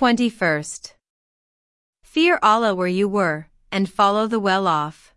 21st. Fear Allah where you were, and follow the well off.